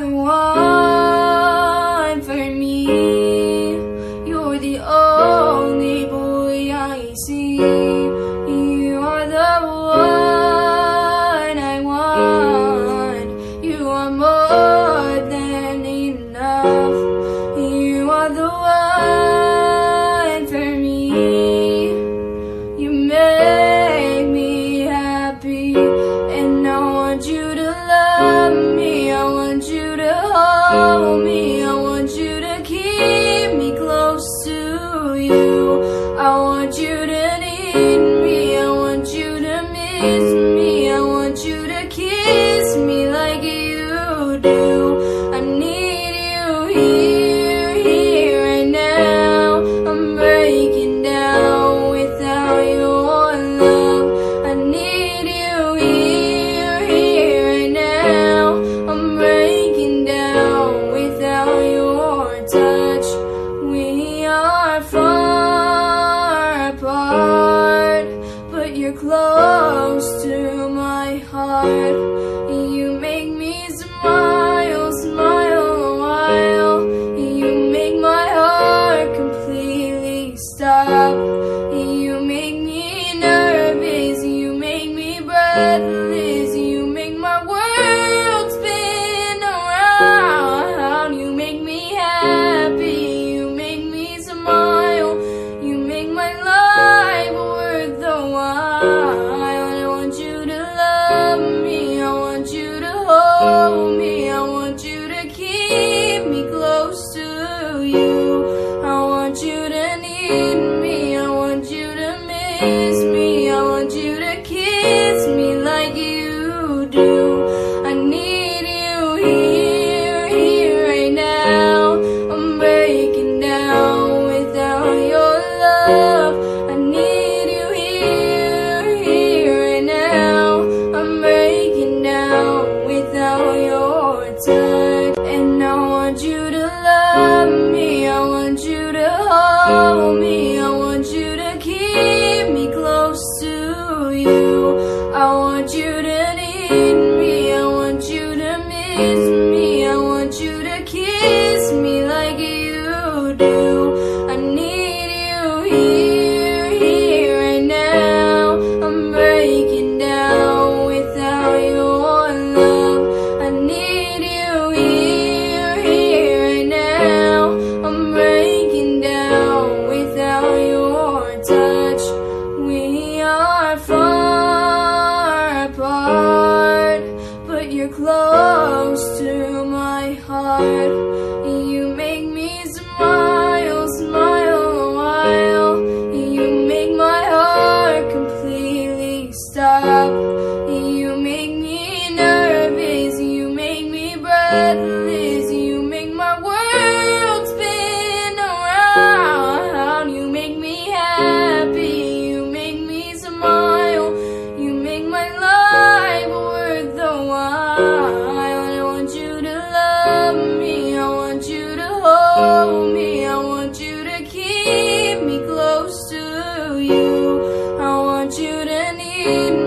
are breaking down while. To keep